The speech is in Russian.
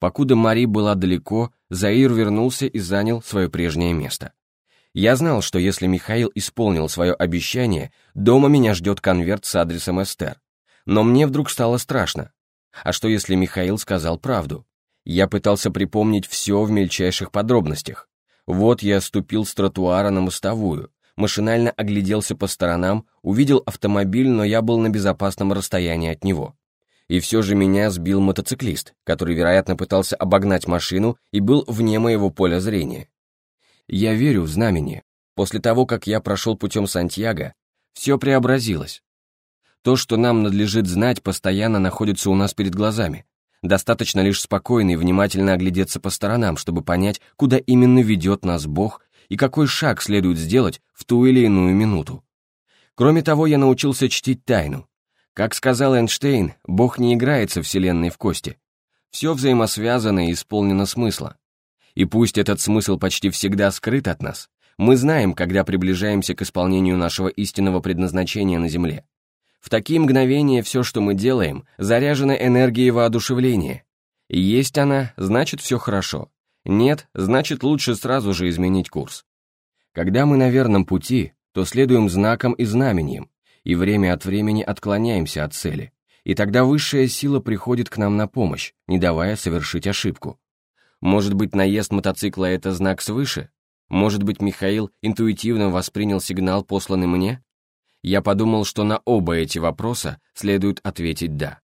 Покуда Мари была далеко, Заир вернулся и занял свое прежнее место. Я знал, что если Михаил исполнил свое обещание, дома меня ждет конверт с адресом Эстер. Но мне вдруг стало страшно. А что если Михаил сказал правду? Я пытался припомнить все в мельчайших подробностях. Вот я ступил с тротуара на мостовую, машинально огляделся по сторонам, увидел автомобиль, но я был на безопасном расстоянии от него. И все же меня сбил мотоциклист, который, вероятно, пытался обогнать машину и был вне моего поля зрения. Я верю в знамение. После того, как я прошел путем Сантьяго, все преобразилось. То, что нам надлежит знать, постоянно находится у нас перед глазами. Достаточно лишь спокойно и внимательно оглядеться по сторонам, чтобы понять, куда именно ведет нас Бог и какой шаг следует сделать в ту или иную минуту. Кроме того, я научился чтить тайну. Как сказал Эйнштейн, Бог не играется Вселенной в кости. Все взаимосвязано и исполнено смысла. И пусть этот смысл почти всегда скрыт от нас, мы знаем, когда приближаемся к исполнению нашего истинного предназначения на Земле. В такие мгновения все, что мы делаем, заряжено энергией воодушевления. Есть она, значит все хорошо. Нет, значит лучше сразу же изменить курс. Когда мы на верном пути, то следуем знакам и знамениям, и время от времени отклоняемся от цели. И тогда высшая сила приходит к нам на помощь, не давая совершить ошибку. Может быть, наезд мотоцикла — это знак свыше? Может быть, Михаил интуитивно воспринял сигнал, посланный мне? Я подумал, что на оба эти вопроса следует ответить «да».